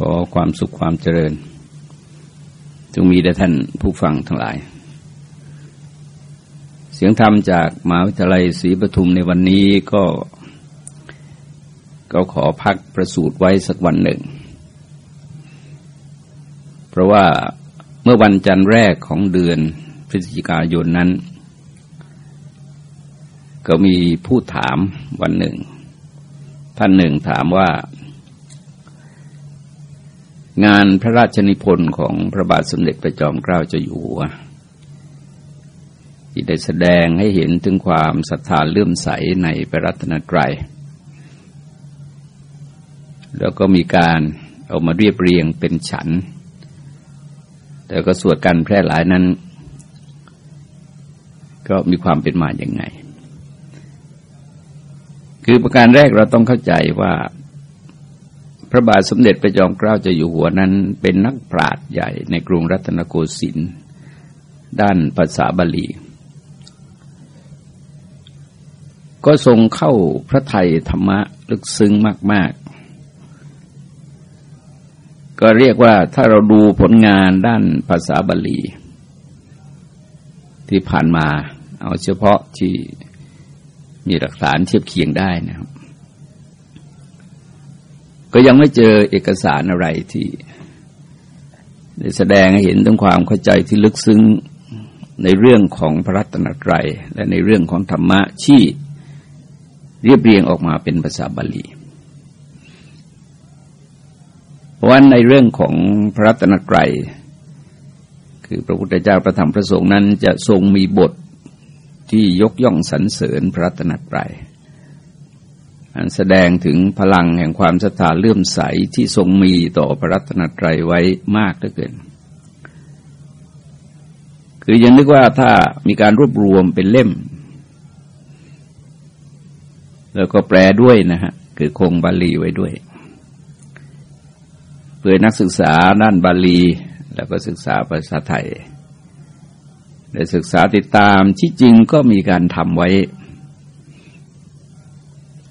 ขอความสุขความเจริญ จงมีแด่ท่านผู้ฟังทั้งหลาย เสียงธรรมจากมหาวิทยาลัยศรีปทุมในวันนี้ก็ ก็ขอพักประสูตรไว้สักวันหนึ่ง เพราะว่าเมื่อวันจันทร์แรกของเดือนพฤศจิกายนนั้น ก็มีผู้ถามวันหนึ่ง ท่านหนึ่งถามว่า งานพระราชนิพนธ์ของพระบาทสมเด็จพระจอมเกล้าเจ้าอยู่หัวที่ได้แสดงให้เห็นถึงความศรัทธาเลื่อมใสในพระรัตนตรัย แล้วก็มีการเอามาเรียบเรียงเป็นฉันแต่ก็สวดกันแพร่หลายนั้น ก็มีความเป็นมาอย่างไง คือประการแรกเราต้องเข้าใจว่า ระบาทสมเด็จพระจอมเกล้าเจ้าอยู่หัวนั้น เป็นนักปราชญ์ใหญ่ในกรุงรัตนโกสินทร์ด้านภาษาบาลี ก็ทรงเข้าพระไทยธรรมะลึกซึ้งมาก ๆ ก็เรียกว่าถ้าเราดูผลงานด้านภาษาบาลี ที่ผ่านมาเอาเฉพาะที่มีหลักฐานเทียบเคียงได้นะครับ ก็ยังไม่เจอเอกสารอะไรที่แสดงให้เห็นถึงความเข้าใจที่ลึกซึ้งในเรื่องของพระรัตนตรัยและในเรื่องของธรรมะที่เรียบเรียงออกมาเป็นภาษาบาลี เพราะว่าในเรื่องของพระรัตนตรัยคือพระพุทธเจ้าประธรรมพระสงฆ์นั้นจะทรงมีบทที่ยกย่องสรรเสริญพระรัตนตรัย อันแสดงถึงพลังแห่งความศรัทธาเลื่อมใสที่ทรงมีต่อพระรัตนตรัยไว้มากเหลือเกิน คือยังนึกว่าถ้ามีการรวบรวมเป็นเล่ม แล้วก็แปลด้วยนะฮะ คือคงบาลีไว้ด้วย เพื่อนักศึกษาด้านบาลี แล้วก็ศึกษาภาษาไทยได้ศึกษาติดตามที่จริงก็มีการทำไว้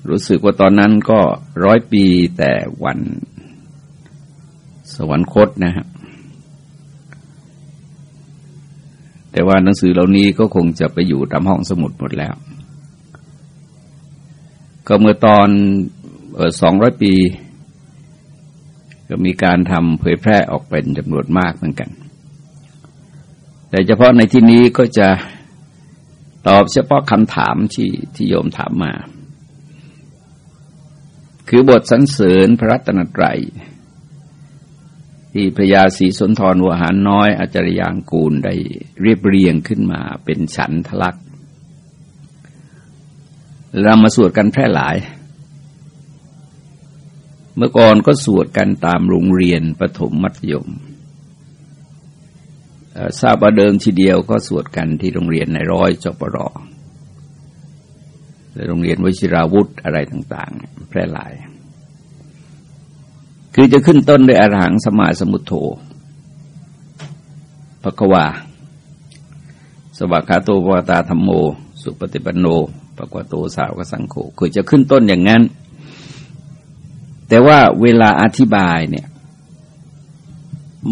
รู้สึกว่าตอนนั้นก็ร้อยปีแต่วันสวรรคตนะฮะแต่ว่าหนังสือเหล่านี้ก็คงจะไปอยู่ตามห้องสมุดหมดแล้ว ก็เมื่อตอนสองร้อยปี ก็มีการทำเผยแพร่ออกเป็นจำนวนมากเหมือนกัน แต่เฉพาะในที่นี้ก็จะตอบเฉพาะคำถามที่ที่โยมถามมา คือบทสรรเสริญพระรัตนตรัย ที่พระยาศรีสนทรวหารน้อยอาจารยางกูลได้เรียบเรียงขึ้นมาเป็นฉันทลักษ์เรามาสวดกันแพร่หลาย เมื่อก่อนก็สวดกันตามโรงเรียนประถมมัธยมทราบว่าเดิมทีเดียวก็สวดกันที่โรงเรียนในร้อยจปรอ โรงเรียนวชิราวุธอะไรต่าง ๆ แพร่หลาย คือจะขึ้นต้นด้วยอรหังสมาสมุทโธภควา สวัคาโตปวตาธรรมโม สุปฏิปันโนปะกวโตสาวกสังโฆคือจะขึ้นต้นอย่างนั้น แต่ว่าเวลาอธิบายเนี่ย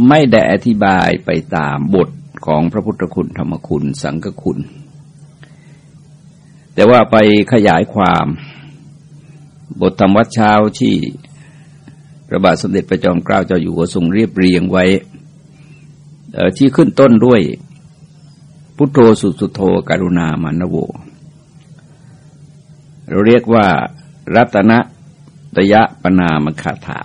ไม่ได้อธิบายไปตามบทของพระพุทธคุณธรรมคุณ สังฆคุณ แต่ว่าไปขยายความบทธรรมวัดเช้าที่พระบาทสมเด็จพระจอมเกล้าเจ้าอยู่หัวทรงเรียบเรียงไว้ที่ขึ้นต้นด้วย พุทโธสุสุโธกรุณามานโว เราเรียกว่า รัตนะตยะปนามคาถา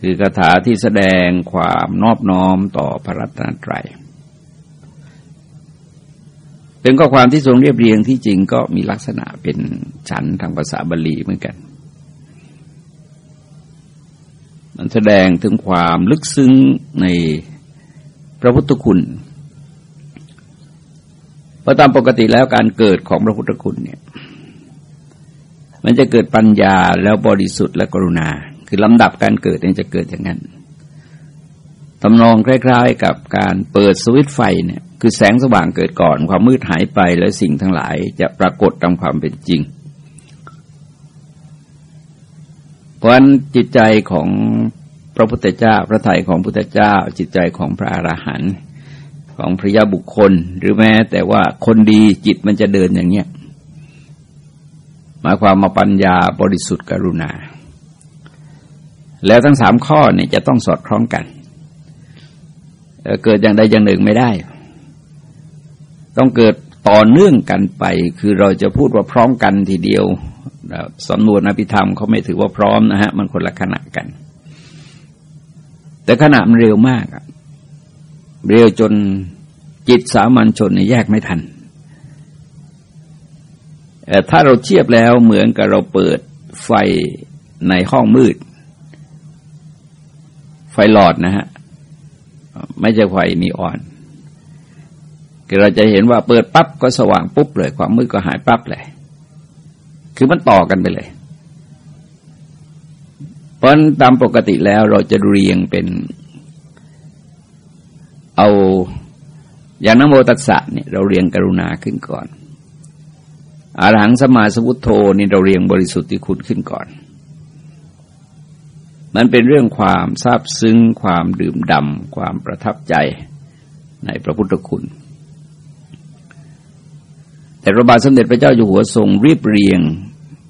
คือคาถาที่แสดงความนอบน้อมต่อพระรัตนตรัย เป็นข้อความที่ทรงเรียบเรียงที่จริงก็มีลักษณะเป็นฉันทางภาษาบาลีเหมือนกัน มันแสดงถึงความลึกซึ้งในพระพุทธคุณเพราะตามปกติแล้วการเกิดของพระพุทธคุณเนี่ย มันจะเกิดปัญญาแล้วบริสุทธิ์และกรุณา คือลำดับการเกิดเนี่ยจะเกิดอย่างนั้นทำนองคล้าย ๆ กับการเปิดสวิตไฟเนี่ย คือแสงสว่างเกิดก่อนความมืดหายไปและสิ่งทั้งหลายจะปรากฏตามความเป็นจริง เพราะฉะนั้นจิตใจของพระพุทธเจ้า พระทัยของพุทธเจ้า จิตใจของพระอราหันต์ของพระยาบุคคล หรือแม้แต่ว่าคนดีจิตมันจะเดินอย่างเนี้ยหมายความมาปัญญาบริสุทธิ์กรุณา แล้วทั้งสามข้อเนี่ยจะต้องสอดคล้องกัน เกิดอย่างใดอย่างหนึ่งไม่ได้ ต้องเกิดต่อเนื่องกันไป คือเราจะพูดว่าพร้อมกันทีเดียวสำนวนอภิธรรมเขาไม่ถือว่าพร้อมนะฮะ มันคนละขณะกัน แต่ขณะมันเร็วมากเร็วจนจิตสามัญชนแยกไม่ทันถ้าเราเทียบแล้วเหมือนกับเราเปิดไฟในห้องมืด ไฟหลอดนะฮะ ไม่ใช่ไฟนีออน คือเราจะเห็นว่าเปิดปั๊บก็สว่างปุ๊บเลย ความมืดก็หายปั๊บเลย คือมันต่อกันไปเลย เพราะตามปกติแล้วเราจะเรียงเป็น เอาอย่างนโมตัสสะเนี่ยเราเรียงกรุณาขึ้นก่อนอาหังสมาสมุทโธนี่เราเรียงบริสุทธิ์ที่คุณขึ้นก่อน มันเป็นเรื่องความซาบซึ้ง ความดื่มดำความประทับใจในพระพุทธคุณ แต่พระบาทสมเด็จพระเจ้าอยู่หัวทรงเรียบเรียง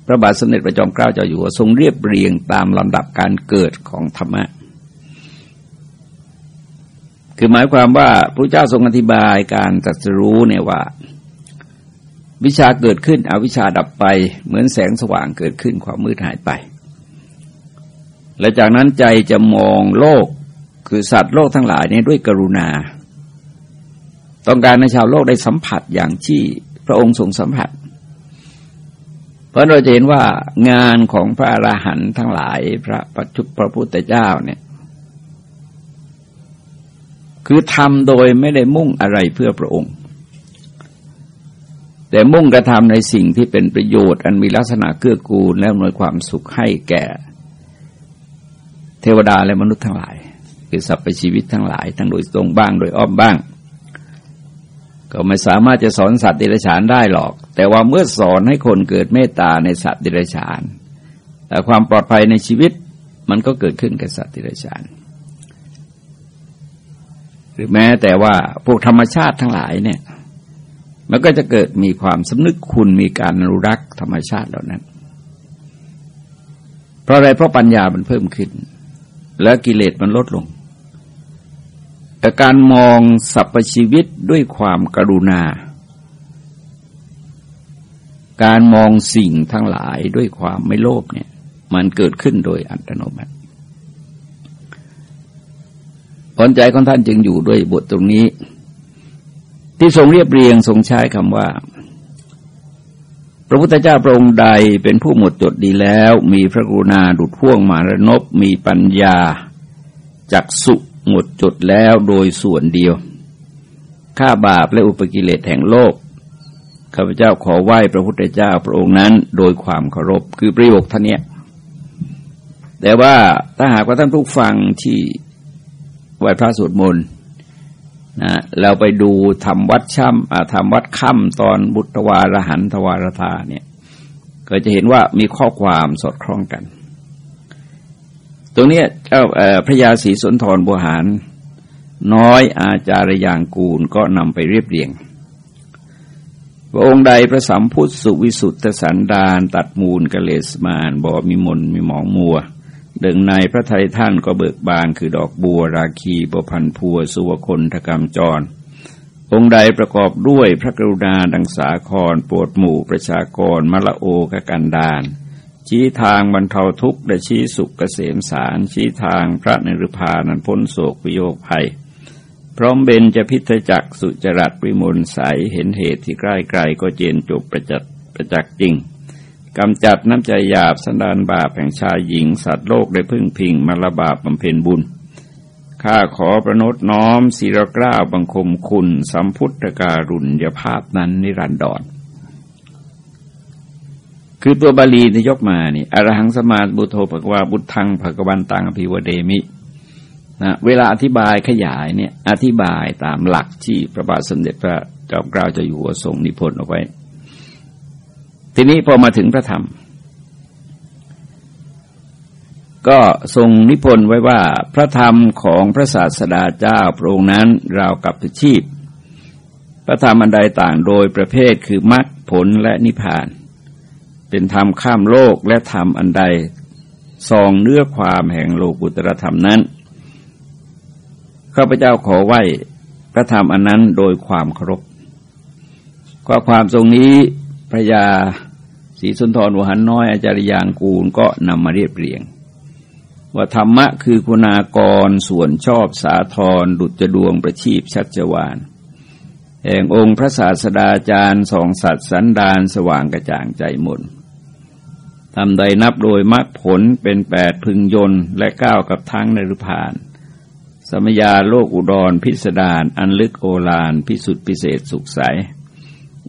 พระบาทสมเด็จพระจอมเกล้าเจ้าอยู่หัวทรงเรียบเรียงตามลำดับการเกิดของธรรมะ คือหมายความว่าพระเจ้าทรงอธิบายการตรัสรู้เนี่ยว่า วิชาเกิดขึ้นอวิชาดับไป เหมือนแสงสว่างเกิดขึ้นความมืดหายไป และจากนั้นใจจะมองโลกคือสัตว์โลกทั้งหลายนี้ด้วยกรุณา ต้องการให้ชาวโลกได้สัมผัสอย่างที่ พระองค์ทรงสัมผัส เพราะเราจะเห็นว่างานของพระอราหันต์ทั้งหลายพระปัจจุพระพุทธเจ้าเนี่ย คือทำโดยไม่ได้มุ่งอะไรเพื่อพระองค์ แต่มุ่งกระทำในสิ่งที่เป็นประโยชน์ อันมีลักษณะเกื้อกูลและหนวยความสุขให้แก่ เทวดาและมนุษย์ทั้งหลาย คือสรรพชีวิตทั้งหลาย ทั้งโดยตรงบ้างโดยอ้อมบ้าง ก็ไม่สามารถจะสอนสัตว์เดรัจฉานได้หรอก แต่ว่าเมื่อสอนให้คนเกิดเมตตาในสัตว์เดรัจฉานแต่ความปลอดภัยในชีวิตมันก็เกิดขึ้นกับสัตว์เดรัจฉาน หรือแม้แต่ว่าพวกธรรมชาติทั้งหลายเนี่ย มันก็จะเกิดมีความสำนึกคุณมีการอนุรักษ์ธรรมชาติเหล่านั้น เพราะอะไรเพราะปัญญามันเพิ่มขึ้น และกิเลสมันลดลง แต่การมองสรรพชีวิตด้วยความกรุณา การมองสิ่งทั้งหลายด้วยความไม่โลภเนี่ย มันเกิดขึ้นโดยอัตโนมัติผลใจของท่านจึงอยู่ด้วยบทตรงนี้ ที่ทรงเรียบเรียงทรงใช้คำว่า พระพุทธเจ้าพระองค์ใดเป็นผู้หมดจดดีแล้ว มีพระกรุณาดุดพ่วงมารนบมีปัญญาจักสุ หมดจดแล้วโดยส่วนเดียวฆ่าบาปและอุปกิเลสแห่งโลกข้าพเจ้าขอไหว้พระพุทธเจ้าพระองค์นั้น โดยความเคารพคือประโยคท่านเนี้ยแต่ว่าถ้าหากว่าท่านผู้ฟังที่ไหว้พระสวดมนต์นะเราไปดูทำวัดช่ำทำวัดค่ำตอนบุตรวารหันทวารธาเนี่ย ก็จะเห็นว่ามีข้อความสอดคล้องกัน ตรงนี้เจ้าพระยาศรีสนทรบุหาร น้อยอาจารยางกูลก็นำไปเรียบเรียง พระองค์ใดพระสัมพุทธสุวิสุทธสันดานตัดมูลกะเลสมานบ่มีมนมีหมองมัวดึงในพระไทยท่านก็เบิกบานคือดอกบัวราคีบพันพัว สุวคนทกรรมจร องค์ใดประกอบด้วยพระกรุณาดังสาครปวดหมู่ประชากรมละโอกกันดาน ชี้ทางบรรเทาทุกข์และชี้สุขเกษมสาร ชี้ทางพระนรุพานันพ้นโศกวิโยคภัย พร้อมเบนจะพิทจักสุจรัตวิมลใสเห็นเหตุที่ใกล้ไกลก็เจนจบประจักประจักษ์จริงกำจัดน้ำใจหยาบสันดานบาปแห่งชายหญิง สัตว์โลกได้พึ่งพิงมาละบาปบำเพ็ญบุญ ข้าขอประนตน้อมศีรกล้าบังคมคุณ สัมพุทธการุญยภาพนั้นนิรันดร คือตัวบาลีที่ยกมานี่อรหังสมาบุโทภกวาบุทังภกวันตังอภิวเดมินะเวลาอธิบายขยายเนี่ยอธิบายตามหลักที่พระบาทสมเด็จพระจอมเกล้าเจ้าอยู่หัวทรงนิพนธ์เอาไว้ ทีนี้พอมาถึงพระธรรม ก็ทรงนิพนธ์ไว้ว่าพระธรรมของพระศาสดาเจ้าพระองค์นั้นราวกับชีพ พระธรรมอันใดต่างโดยประเภทคือมรรคผลและนิพพาน เป็นธรรมข้ามโลกและธรรมอันใดซองเนื้อความแห่งโลกุตรธรรมนั้นข้าพเจ้าขอไหว้พระธรรมอันนั้นโดยความเคารพข้อความทรงนี้พระยาศรีสุนทรวหันน้อยอาจารย์ยางกูลก็นำมาเรียบเรียง ว่าธรรมะคือคุณากรส่วนชอบสาธรดุจดวงประชีพชัชวานแห่งองค์พระศาสดาจารย์สองสัตว์สันดานสว่างกระจ่างใจมน ทำใดนับโดยมรรคผลเป็นแปดพึงยนและก้าวกับทั้งในรุพาน สมยาโลกอุดรพิสดารอันลึกโอลานพิสุทธิพิเศษสุขใส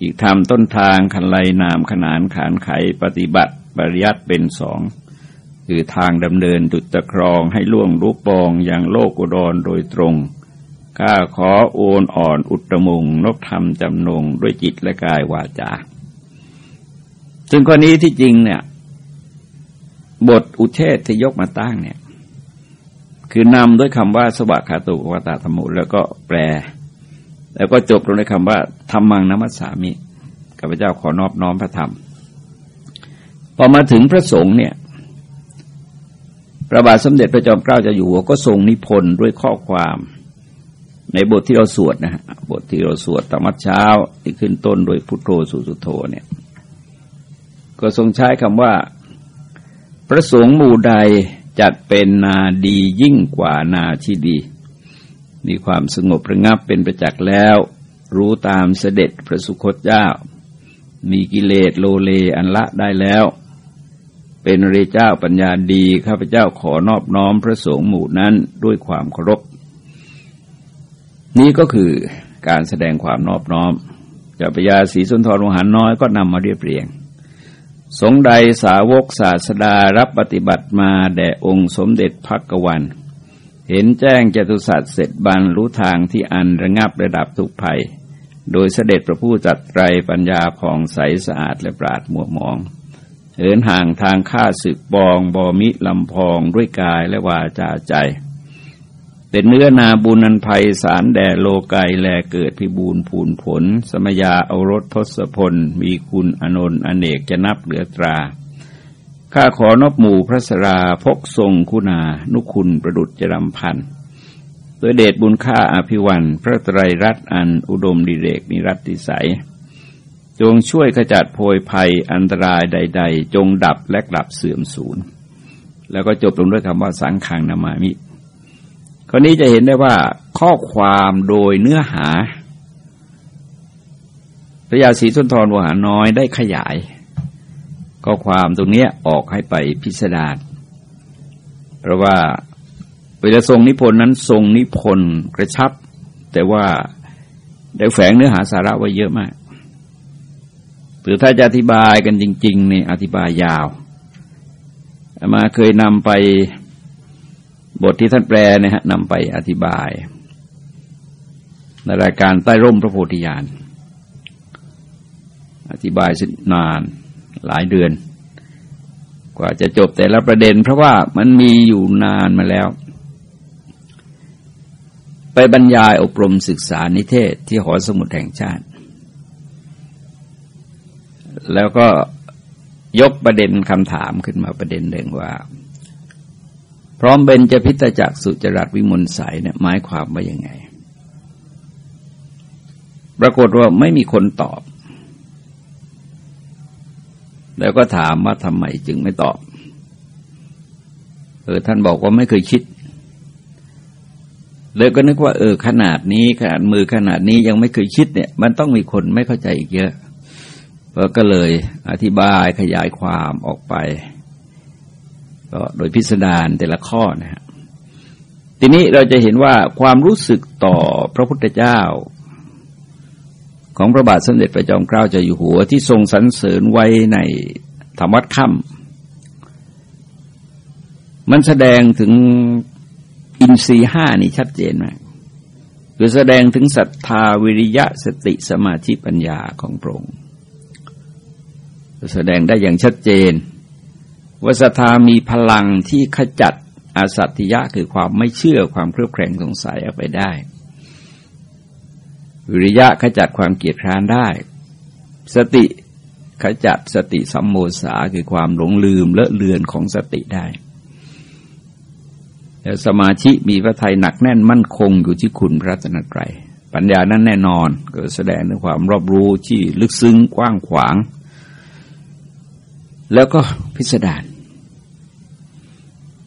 อีกทำต้นทางขันไลนามขนานขานไขปฏิบัติปริยัติเป็นสองคือทางดำเนินจุดตะครองให้ล่วงรูปปองอย่างโลกอุดรโดยตรงข้าขอโอนอ่อนอุตมงนกธรรมจำนงด้วยจิตและกายวาจา ซึ่งข้อนี้ที่จริงเนี่ย บทอุเทศที่ยกมาตั้งเนี่ย คือนำด้วยคำว่าสวัสคาตุวตาธรรมุแล้วก็แปล แล้วก็จบลงในคำว่าธรรมังนัมัสสามิข้าพเจ้าขอนอบน้อมพระธรรม พอมาถึงพระสงฆ์เนี่ยพระบาทสมเด็จพระจอมเกล้าเจะอยู่หัวก็ทรงนิพนธ์ด้วยข้อความในบทที่เราสวดนะฮะบทที่เราสวดธรรมเช้าที่ขึ้นต้นโดยพุทโธสุสุโธเนี่ย ก็ทรงใช้คำว่า พระสงฆ์หมู่ใดจัดเป็นนาดียิ่งกว่านาที่ดี มีความสงบระงับเป็นประจักษ์แล้ว รู้ตามเสด็จพระสุคตเจ้า มีกิเลสโลเลอันละได้แล้ว เป็นเรเจ้าปัญญาดี ข้าพเจ้าขอนอบน้อมพระสงฆ์หมู่นั้นด้วยความเคารพ นี้ก็คือการแสดงความนอบน้อมเจ้าพญาศีสุนทรวงหันน้อยก็นำมาเรียบเรียง สงใดสาวกศาสดารับปฏิบัติมาแด่องค์สมเด็จพักวัน เห็นแจ้งจตุสัตว์เสร็จบรรรู้ทางที่อันระงับระดับทุกภัย โดยเสด็จพระผู้จัดไตรปัญญาผ่องใสสะอาดและปราดมัวมองเหินห่างทางฆ่าศึกบองบอมิลำพองด้วยกายและวาจาใจ เป็นเนื้อนาบุญนันภัยสารแด่โลกายแลเกิดพิบูรผูนผล สมยาเอารถทศพล มีคุณอนนท์อเนกจะนับเหลือตราข้าขอนบหมู่พระสราพกทรงคุณา นุคุณประดุจจรำพันโดยเดชบุญค่าอภิวัน พระไตรรัตน์อันอุดมดิเรกนิรัติสัย จงช่วยขจัดโพยภัยอันตรายใด ๆ จงดับและกลับเสื่อมสูญแล้วก็จบลงด้วยคำว่าสังขังนามามิ ข้อนี้จะเห็นได้ว่าข้อความโดยเนื้อหา พระยาศรีสุนทรวหาน้อยได้ขยาย ข้อความตรงนี้ออกให้ไปพิสดารเพราะว่าเวลาทรงนิพนธ์นั้นทรงนิพนธ์กระชับ แต่ว่าได้แฝงเนื้อหาสาระไว้เยอะมากหรือถ้าจะอธิบายกันจริงๆนี่อธิบายยาว มาเคยนำไป บทที่ท่านแปลเนี่ยฮะนำไปอธิบาย ในรายการใต้ร่มพระโพธิญาณ อธิบายสินานหลายเดือน กว่าจะจบแต่ละประเด็น เพราะว่ามันมีอยู่นานมาแล้ว ไปบรรยายอบรมศึกษานิเทศที่หอสมุดแห่งชาติ แล้วก็ยกประเด็นคำถามขึ้นมาประเด็นหนึ่งว่า พร้อมเบนจะพิตจักสุจรัตวิมลใสเนี่ยหมายความว่ายังไง ปรากฏว่าไม่มีคนตอบ แล้วก็ถามว่าทำไมจึงไม่ตอบเออท่านบอกว่าไม่เคยคิดเลยก็นึกว่าเออขนาดนี้ขนาดมือขนาดนี้ยังไม่เคยคิดเนี่ย มันต้องมีคนไม่เข้าใจอีกเยอะก็เลยอธิบายขยายความออกไป ก็โดยพิสดารแต่ละข้อนะฮะทีนี้เราจะเห็นว่าความรู้สึกต่อพระพุทธเจ้า ของพระบาทสมเด็จพระจอมเกล้าเจ้าอยู่หัวที่ทรงสรรเสริญไว้ในธรรมวัดค่ำมันแสดงถึงอินทรีห้านี่ชัดเจนมากคือแสดงถึงศรัทธาวิริยะสติสมาธิปัญญาของพระองค์แสดงได้อย่างชัดเจน ว่าศรัทธามีพลังที่ขจัดอาสัตยะคือความไม่เชื่อความเครือบแคลงสงสัยออกไปได้ วิริยะขจัดความเกียดคร้านได้ สติขจัดสติสัมโมสาคือความหลงลืมเลอะเลือนของสติได้แล้วสมาธิมีพระทัยหนักแน่นมั่นคงอยู่ที่คุณพระตนตรัยปัญญานั้นแน่นอนก็แสดงถึงความรอบรู้ที่ลึกซึ้งกว้างขวาง แล้วก็พิสดาร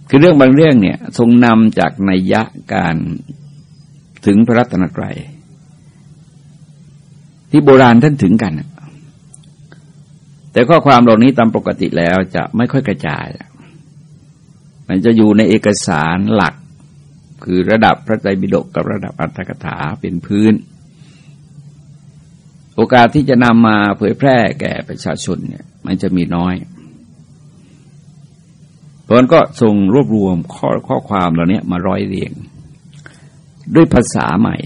คือเรื่องบางเรื่องเนี่ย ทรงนำจากนัยยะการถึงพระรัตนตรัยที่โบราณท่านถึงกัน แต่ข้อความเหล่านี้ตามปกติแล้วจะไม่ค่อยกระจาย มันจะอยู่ในเอกสารหลัก คือระดับพระไตรปิฎกกับระดับอัตถกถาเป็นพื้น โอกาสที่จะนำมาเผยแพร่แก่ประชาชนเนี่ยมันจะมีน้อยพราะก็ทรงรวบรวมข้อข้อความเหล่านี้มาร้อยเรียง ด้วยภาษาใหม่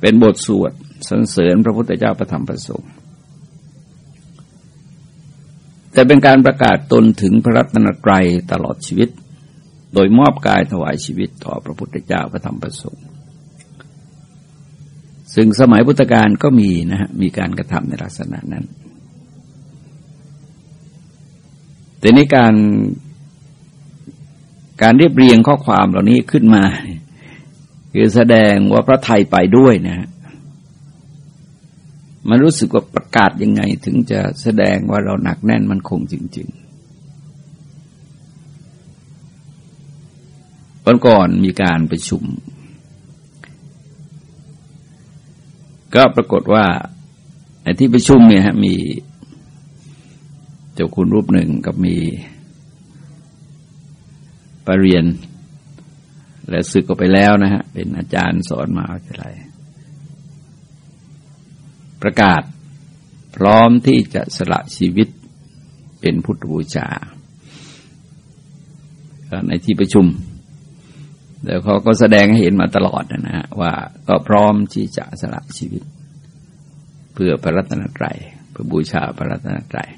เป็นบทสวดสรรเสริญพระพุทธเจ้าประธรรมประสงค์แต่เป็นการประกาศตนถึงพระรัตนตรัยตลอดชีวิต โดยมอบกายถวายชีวิตต่อพระพุทธเจ้าประธรรมประสงค์ ซึ่งสมัยพุทธกาลก็มีนะฮะมีการกระทำในลักษณะนั้น แต่นี้การการเรียบเรียงข้อความเหล่านี้ขึ้นมา คือแสดงว่าพระไทยไปด้วยนะมันรู้สึกว่าประกาศยังไงถึงจะแสดงว่าเราหนักแน่นมันคงจริง ๆ วันก่อนมีการประชุม ก็ปรากฏว่าในที่ประชุมเนี่ยฮะมีเจ้าคุณรูปหนึ่งก็มีปรริญญาและศึกก็ไปแล้วนะฮะ เป็นอาจารย์สอนมาวิทยาลัยประกาศพร้อมที่จะสละชีวิตเป็นพุทธบูชาในที่ประชุม แล้วเขาก็แสดงให้เห็นมาตลอดนะฮะว่าก็พร้อมที่จะสละชีวิต เพื่อพระรัตนตรัยเพื่อบูชาพระรัตนตรัย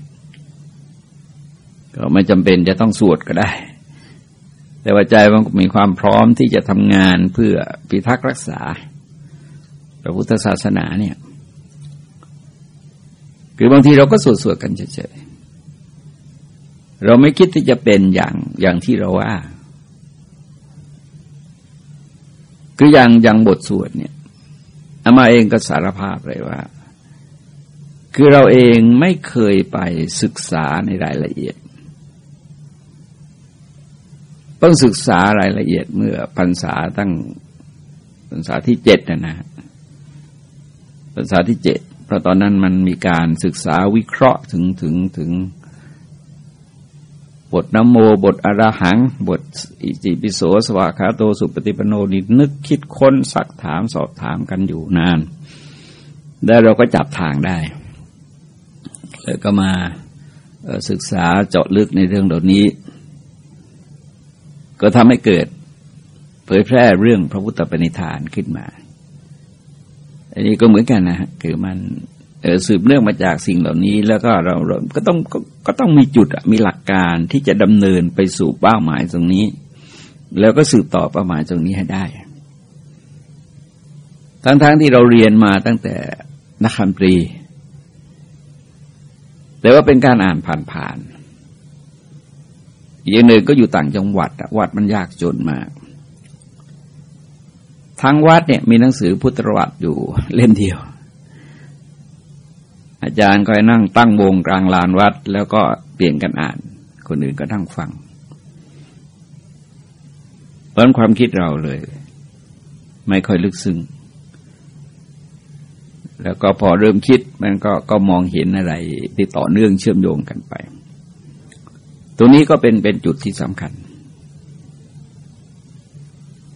ก็ไม่จำเป็นจะต้องสวดก็ได้ แต่ว่าใจมันมีความพร้อมที่จะทำงานเพื่อพิทักษ์รักษา พระพุทธศาสนาเนี่ยคือบางทีเราก็สวดสวดกันเฉยๆเราไม่คิดที่จะเป็นอย่างอย่างที่เราว่า คืออย่างอย่างบทสวดเนี่ยอามาเองก็สารภาพเลยว่า คือเราเองไม่เคยไปศึกษาในรายละเอียด ต้องศึกษารายละเอียดเมื่อพรรษาตั้งพรรษาที่เจ็ดนะนะพรรษาที่เจ็ดเพราะตอนนั้นมันมีการศึกษาวิเคราะห์ถึงถึงถึง บทนโมบทอราหัง บทอิจิปิโสสวากขาโตสุปฏิปโนนินึกคิดค้นสักถามสอบถามกันอยู่นาน แล้วเราก็จับทางได้ แล้วก็มาศึกษาเจาะลึกในเรื่องเหล่านี้ ก็ทำให้เกิด เผยแพร่เรื่องพระพุทธปณิธานขึ้นมา อันนี้ก็เหมือนกันนะคือมัน สืบเนื่องมาจากสิ่งเหล่านี้ แล้วก็เราเราก็ต้องกก็ต้องมีจุดมีหลักการที่จะดำเนินไปสู่เป้าหมายตรงนี้ แล้วก็สืบต่อเป้าหมายตรงนี้ให้ได้ ทั้งๆทที่เราเรียนมาตั้งแต่นักขันตรี แต่ว่าเป็นการอ่านผ่านๆอีกหนึ่งก็อยู่ต่างจังหวัดวัดมันยากจนมากทั้งวัดเนี่ยมีหนังสือพุทธประวัติอยู่เล่มเดียว อาจารย์ก็นั่งตั้งวงกลางลานวัด แล้วก็เปลี่ยนกันอ่าน คนอื่นก็นั่งฟังเพราะความคิดเราเลย ไม่ค่อยลึกซึ้งแล้วก็พอเริ่มคิดมันก็ก็มองเห็นอะไรที่ต่อเนื่องเชื่อมโยงกันไป ตรงนี้ก็เป็นเป็นจุดที่สำคัญ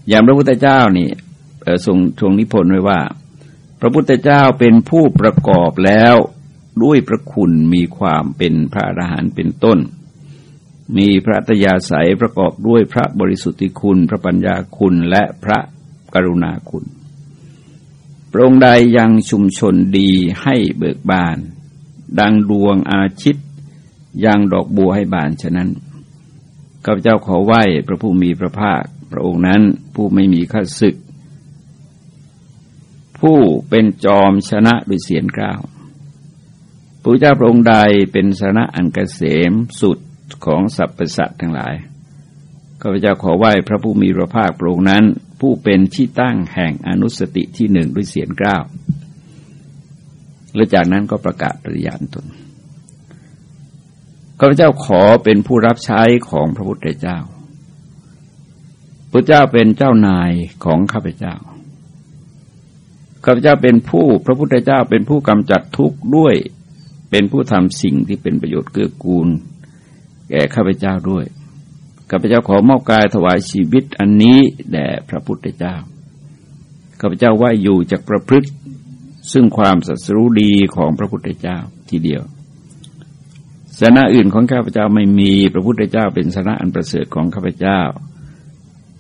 อย่างพระพุทธเจ้านี่ทรงทรงนิพนธ์ไว้ว่า พระพุทธเจ้าเป็นผู้ประกอบแล้ว ด้วยพระคุณมีความเป็นพระอรหันต์เป็นต้น มีพระตยาศัยประกอบด้วยพระบริสุทธิคุณ พระปัญญาคุณและพระกรุณาคุณพระองค์ใดยังชุมชนดีให้เบิกบาน ดังดวงอาชิตยังดอกบัวให้บานฉะนั้นข้าพเจ้าขอไหว้พระผู้มีพระภาค พระองค์นั้นผู้ไม่มีข้าศึก ผู้เป็นจอมชนะด้วยเสียงกล่าว พระเจ้าพระองค์ใดเป็นชนะอันกเกษมสุดของสรรพสัตว์ทั้งหลายข้าพเจ้าขอไหว้พระผู้มีพระภาคพระองค์นั้น ผู้เป็นที่ตั้งแห่งอนุสติที่หนึ่งด้วยเสียงกล้าวและจากนั้นก็ประกาศปริยานตนข้าพเจ้าขอเป็นผู้รับใช้ของพระพุทธเจ้า พระเจ้าเป็นเจ้านายของข้าพเจ้า ข้าพเจ้าเป็นผู้พระพุทธเจ้าเป็นผู้กำจัดทุกข์ด้วย เป็นผู้ทำสิ่งที่เป็นประโยชน์เกื้อกูล แก่ข้าพเจ้าด้วยข้าพเจ้าขอมอบกายถวายชีวิตอันนี้แด่พระพุทธเจ้าข้าพเจ้าว่าอยู่จากประพฤติซึ่งความสัตรู้ดีของพระพุทธเจ้าทีเดียวสนะอื่นของข้าพเจ้าไม่มีพระพุทธเจ้าเป็นสนะอันประเสริฐของข้าพเจ้า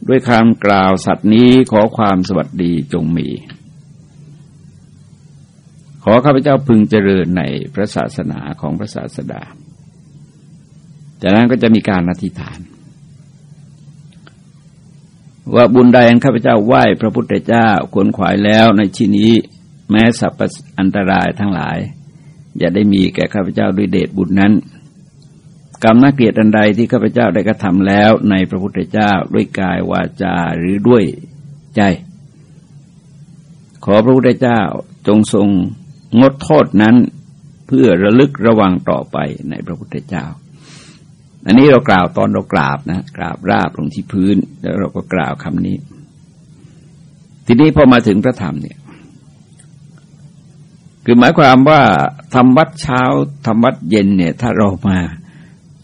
ด้วยคำกล่าวสัตว์นี้ขอความสวัสดีจงมี อข้าพเจ้าพึงเจริญในพระศาสนาของพระศาสดา จากนั้นก็จะมีการอธิษฐาน ว่าบุญใดอันข้าพเจ้าไหว้พระพุทธเจ้าขวนขวายแล้วในที่นี้ แม้สัพพอันตรายทั้งหลาย อย่าได้มีแก่ข้าพเจ้าด้วยเดชบุญนั้นกรรมนักเกลียรติอันใดที่ข้าพเจ้าได้กระทำแล้วในพระพุทธเจ้าด้วยกายวาจาหรือด้วยใจ ขอพระพุทธเจ้าจงทรง งดโทษนั้นเพื่อระลึกระวังต่อไปในพระพุทธเจ้า อันนี้เรากล่าวตอนเรากราบนะกราบราบลงที่พื้น แล้วเราก็กล่าวคำนี้ ทีนี้พอมาถึงพระธรรมเนี่ย คือหมายความว่าทำวัดเช้าทำวัดเย็นเนี่ย ถ้าเรามา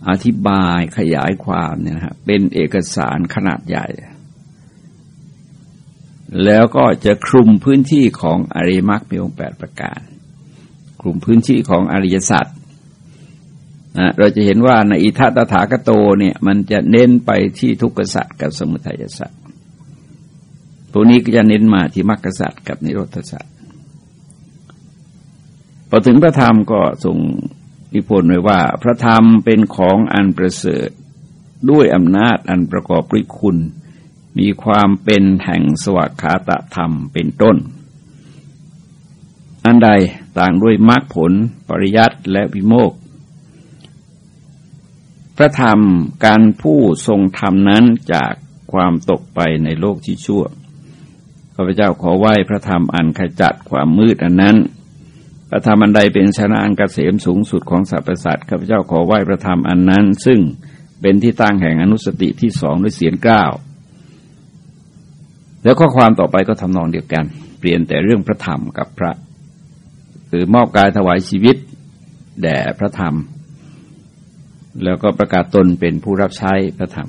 อธิบายขยายความเนี่ยนะเป็นเอกสารขนาดใหญ่ แล้วก็จะคลุมพื้นที่ของอริมักมีองค์แปดประการ คลุมพื้นที่ของอริยสัจนะเราจะเห็นว่าในอิทัตถากโตเนี่ยมันจะเน้นไปที่ทุกขสัจกับสมุทัยสัจพวกนี้ก็จะเน้นมาที่มรรคสัจกับนิโรธสัจพอถึงพระธรรมก็ทรงนิพนธ์ไว้ว่า พระธรรมเป็นของอันประเสริฐด้วยอำนาจอันประกอบด้วยคุณ มีความเป็นแห่งสวัสดิขาตธรรมเป็นต้น อันใด ต่างด้วยมรรคผล ปริยัติและวิโมกพระธรรมการผู้ทรงธรรมนั้นจากความตกไปในโลกที่ชั่วข้าพเจ้าขอไหว้พระธรรมอันขจัดความมืดอันนั้น พระธรรมอันใดเป็นชนะอันกเกษมสูงสุดของสรรพสัตว์ข้าพเจ้าขอไหว้พระธรรมอันนั้น ซึ่งเป็นที่ตั้งแห่งอนุสติที่สองด้วยเสียงกล้าวแล้วข้อความต่อไปก็ทำนองเดียวกัน เปลี่ยนแต่เรื่องพระธรรมกับพระ คือมอบกายถวายชีวิต แด่พระธรรม แล้วก็ประกาศตนเป็นผู้รับใช้พระธรรม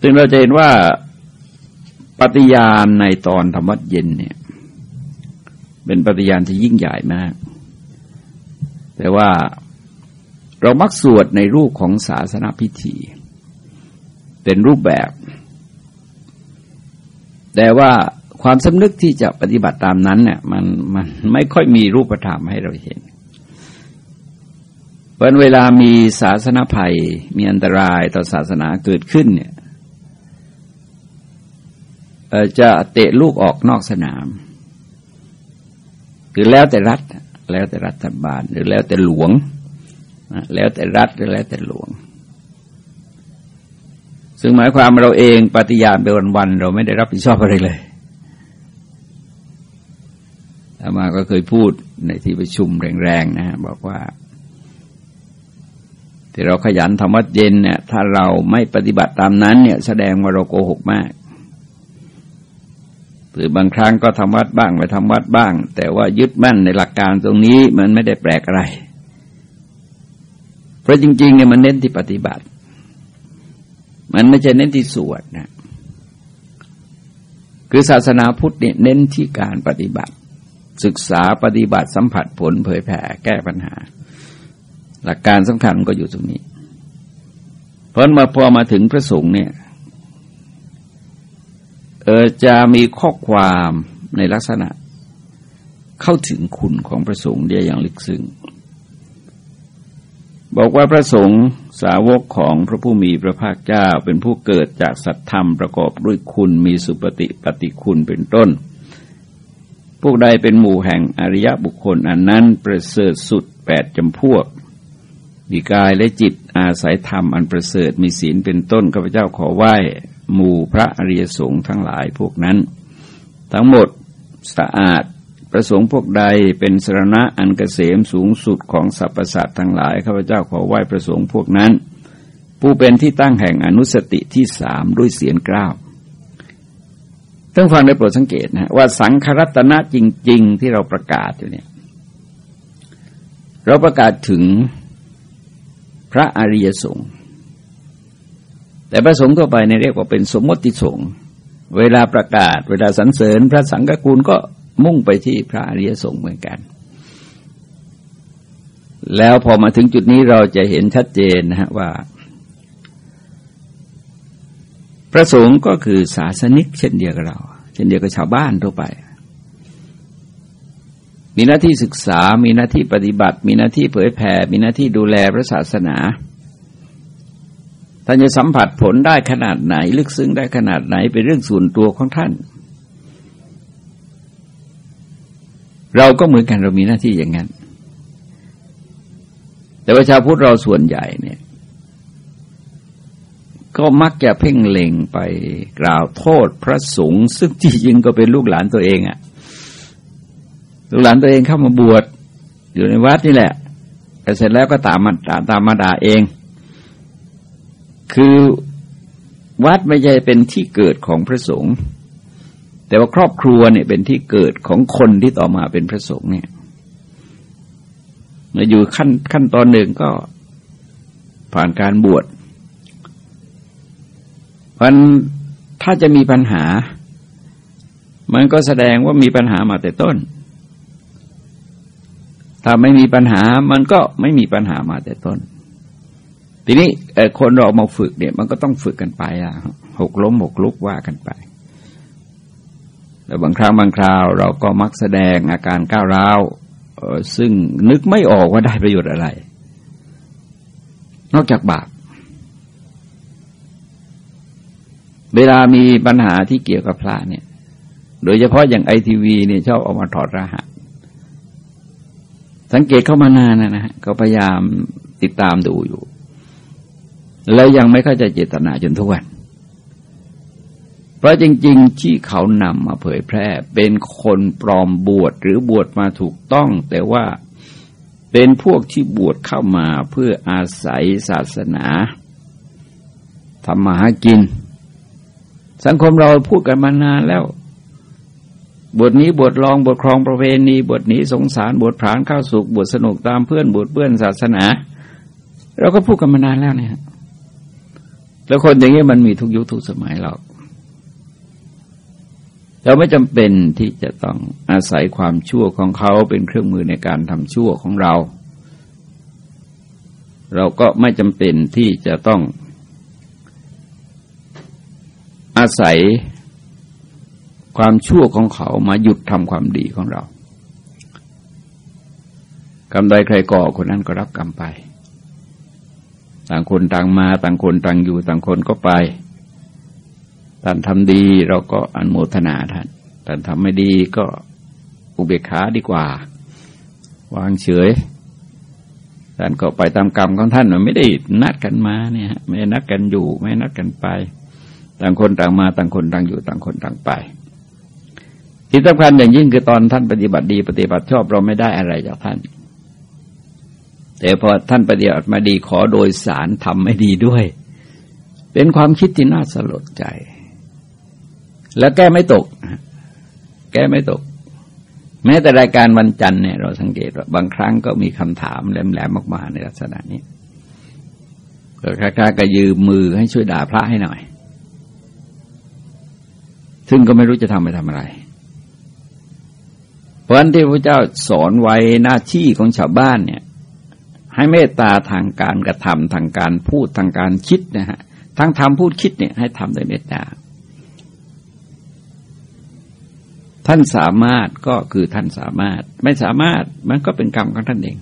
ซึ่งเราจะเห็นว่าปฏิญาณในตอนธรรมวัดเย็นเนี่ย เป็นปฏิญาณที่ยิ่งใหญ่มาก แต่ว่าเรามักสวดในรูปของศาสนาพิธี เป็นรูปแบบ แต่ว่า ความสำนึกที่จะปฏิบัติตามนั้นเนี่ยมันมันไม่ค่อยมีรูปธรรมให้เราเห็นเพราะเวลามีศาสนาภัย มีอันตรายต่อศาสนาเกิดขึ้นเนี่ยจะเตะลูกออกนอกสนาม คือแล้วแต่รัฐ แล้วแต่รัฐบาล หรือแล้วแต่หลวง แล้วแต่รัฐหรือแล้วแต่หลวง ซึ่งหมายความเราเองปฏิญาณไปวันๆเราไม่ได้รับผิดชอบอะไรเลย อามาก็เคยพูดในที่ประชุมแรงๆนะฮะบอกว่าที่เราขยันทำวัดเย็นเนี่ยถ้าเราไม่ปฏิบัติตามนั้นเนี่ยแสดงว่าเราโกหกมาก หรือบางครั้งก็ทำวัดบ้างไปทำวัดบ้าง แต่ว่ายึดมั่นในหลักการตรงนี้มันไม่ได้แปลกอะไร เพราะจริงๆเนี่ยมันเน้นที่ปฏิบัติ มันไม่ใช่เน้นที่สวดนะคือศาสนาพุทธเนี่ยเน้นที่การปฏิบัติ ศึกษาปฏิบัติสัมผัสผลเผยแผ่แก้ปัญหา หลักการสำคัญก็อยู่ตรงนี้ เพราะมาพอมาถึงพระสงฆ์เนี่ยเออจะมีข้อความในลักษณะ เข้าถึงคุณของพระสงฆ์ได้อย่างลึกซึ้งบอกว่าพระสงฆ์สาวกของพระผู้มีพระภาคเจ้าเป็นผู้เกิดจากสัตธรรมประกอบด้วยคุณมีสุปฏิปฏิคุณเป็นต้น พวกใดเป็นหมู่แห่งอริยบุคคลอันนั้นประเสริฐสุดแปดจำพวกมีกายและจิตอาศัยธรรมอันประเสริฐมีศีลเป็นต้นข้าพเจ้าขอไหว้หมู่พระอริยสงฆ์ทั้งหลายพวกนั้น ทั้งหมดสะอาดประสงค์พวกใดเป็นสรณะอันกเกษมสูงสุดของสรรพสัตว์ทั้งหลายข้าพเจ้าขอไหว้ประสงค์พวกนั้น ผู้เป็นที่ตั้งแห่งอนุสติที่สามด้วยเสียงกล้าว ต้องฟังได้โปรดสังเกตนะว่าสังครัตนะจริง ๆ ที่เราประกาศอยู่เนี่ย เราประกาศถึงพระอริยสงฆ์แต่พระสงฆ์ทั่วไปในเรียกว่าเป็นสมมติสงฆ์เวลาประกาศ เวลาสรรเสริญ พระสังฆกูลก็มุ่งไปที่พระอริยสงฆ์เหมือนกัน แล้วพอมาถึงจุดนี้เราจะเห็นชัดเจนนะฮะว่า พระสงฆ์ก็คือศาสนิก เช่นเดียวกับเรา เช่นเดียวกับชาวบ้านทั่วไป มีหน้าที่ศึกษา มีหน้าที่ปฏิบัติ มีหน้าที่เผยแผ่ มีหน้าที่ดูแลพระศาสนาท่านจะสัมผัสผลได้ขนาดไหน ลึกซึ้งได้ขนาดไหนเป็นเรื่องส่วนตัวของท่าน เราก็เหมือนกันเรามีหน้าที่อย่างนั้น แต่ว่าชาวพุทธเราส่วนใหญ่เนี่ย ก็มักจะเพ่งเล็งไปกล่าวโทษพระสงฆ์ซึ่งจริงๆก็เป็นลูกหลานตัวเองอะ่ะ ลูกหลานตัวเองเข้ามาบวชอยู่ในวัดนี่แหละแต่เสร็จแล้วก็ตามมาตามมาด่าเอง คือวัดไม่ใช่เป็นที่เกิดของพระสงฆ์แต่ว่าครอบครัวเนี่ยเป็นที่เกิดของคนที่ต่อมาเป็นพระสงฆ์เนี่ยมาอยู่ขั้นขั้นตอนหนึ่งก็ผ่านการบวช เพราะถ้าจะมีปัญหา มันก็แสดงว่ามีปัญหามาแต่ต้น ถ้าไม่มีปัญหามันก็ไม่มีปัญหามาแต่ต้น ทีนี้คนเรามาฝึกเนี่ย มันก็ต้องฝึกกันไปอะหกล้มหกลุกว่ากันไปแต่บางครั้งบางคราวเราก็มักแสดงอาการก้าวร้าวซึ่งนึกไม่ออกว่าได้ประโยชน์อะไร นอกจากบาป เวลามีปัญหาที่เกี่ยวกับพระเนี่ย โดยเฉพาะอย่างไอทีวีเนี่ยชอบออกมาถอดรหัส สังเกตเข้ามานานนะฮะก็พยายามติดตามดูอยู่ แล้วยังไม่เข้าใจเจตนาจนทุกวัน เพราะจริง ๆ ที่เขานำมาเผยแพร่ เป็นคนปลอมบวชหรือบวชมาถูกต้อง แต่ว่าเป็นพวกที่บวชเข้ามาเพื่ออาศัยศาสนาทำมาหากิน สังคมเราพูดกันมานานแล้ว บทนี้บทรองบทครองประเวณี บทนี้สงสารบทผานข้าวสุกบทสนุกตามเพื่อนบทเพื่อนศาสนา เราก็พูดกันมานานแล้วเนี่ยแล้วคนอย่างนี้มันมีทุกยุคทุกสมัยเราเราไม่จำเป็นที่จะต้องอาศัยความชั่วของเขาเป็นเครื่องมือในการทำชั่วของเรา เราก็ไม่จำเป็นที่จะต้อง อาศัยความชั่วของเขามาหยุดทำความดีของเรากรรมใดใครก่อคนนั้นก็รับกรรมไป ต่างคนต่างมา ต่างคนต่างอยู่ ต่างคนก็ไป ท่านทำดีเราก็อนโมทนาท่าน ท่านทำไม่ดีก็อุเบกขาดีกว่า วางเฉย ท่านก็ไปตามกรรมของท่านมันไม่ได้นัดกันมาเนี่ยไม่นัดกันอยู่ ไม่นัดกันไป ต่างคนต่างมาต่างคนต่างอยู่ต่างคนต่างไปที่สำคัญอย่างยิ่งคือตอนท่านปฏิบัติดีปฏิบัติชอบเราไม่ได้อะไรจากท่าน แต่พอท่านปฏิบัติมาดีขอโดยสารทำไม่ดีด้วย เป็นความคิดที่น่าสลดใจ แล้วแก้ไม่ตก แก้ไม่ตก แม้แต่รายการวันจันทร์เนี่ยเราสังเกตว่าบางครั้งก็มีคำถามแหลมๆมากๆในลักษณะนี้ก็คล้ายๆกับยืมมือให้ช่วยด่าพระให้หน่อย ซึ่งก็ไม่รู้จะทำไปทำอะไร เพราะนั้นที่พระเจ้าสอนไว้หน้าที่ของชาวบ้านเนี่ย ให้เมตตาทางการกระทำทางการพูดทางการคิดนะฮะทั้งทำพูดคิดเนี่ยให้ทำด้วยเมตตาท่านสามารถก็คือท่านสามารถ ไม่สามารถมันก็เป็นกรรมของท่านเอง